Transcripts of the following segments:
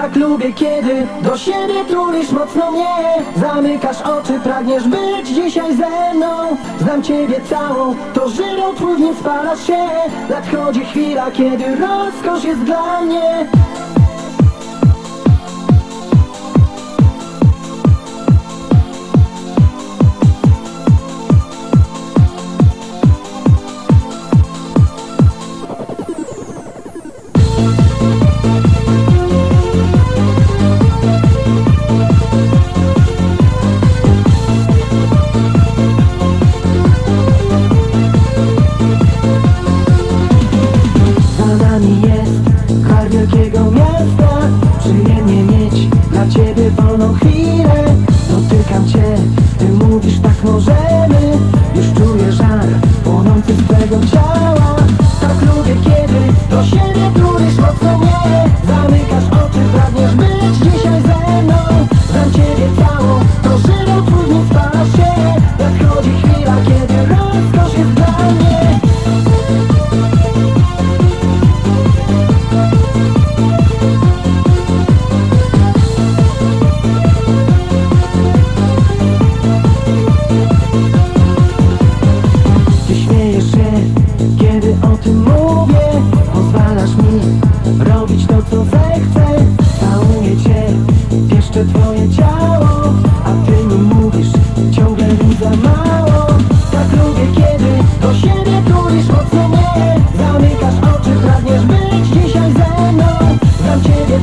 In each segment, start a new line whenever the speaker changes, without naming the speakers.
Tak lubię kiedy do siebie tulisz mocno mnie. Zamykasz oczy, pragniesz być dzisiaj ze mną. Znam ciebie całą, to żyrą twój w nim spalasz się. Nadchodzi chwila, kiedy rozkosz jest dla mnie wolną chwilę. Dotykam cię, ty mówisz tak możemy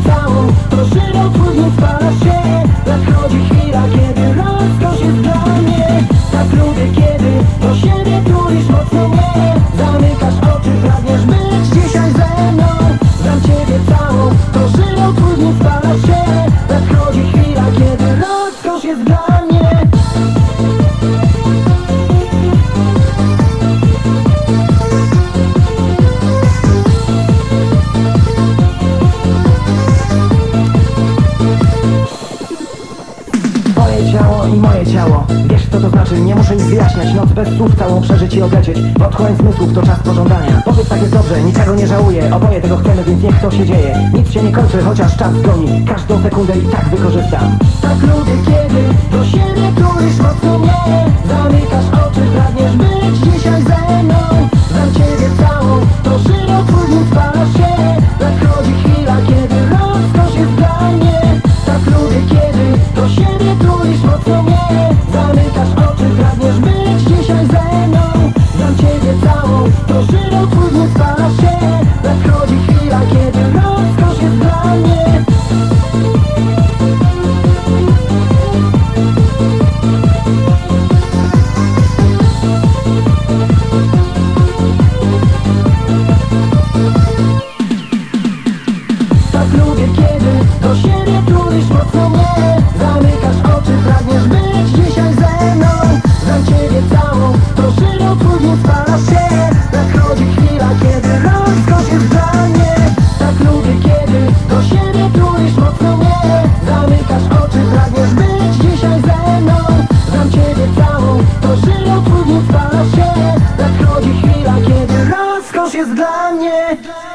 całą, twój nie spala się Nadchodzi chwila, kiedy rozkosz jest dla mnie. Tak lubię, kiedy do siebie tulisz mocno znaczy, nie muszę nic wyjaśniać Noc bez słów całą przeżyć i oblecieć Odchłań zmysłów to czas pożądania. Powiedz tak jest dobrze, niczego nie żałuję. Oboje tego chcemy, więc niech to się dzieje. Nic się nie kończy, chociaż czas goni Każdą sekundę i tak wykorzystam. Tak lubię kiedy do siebie tulisz mocno Yeah.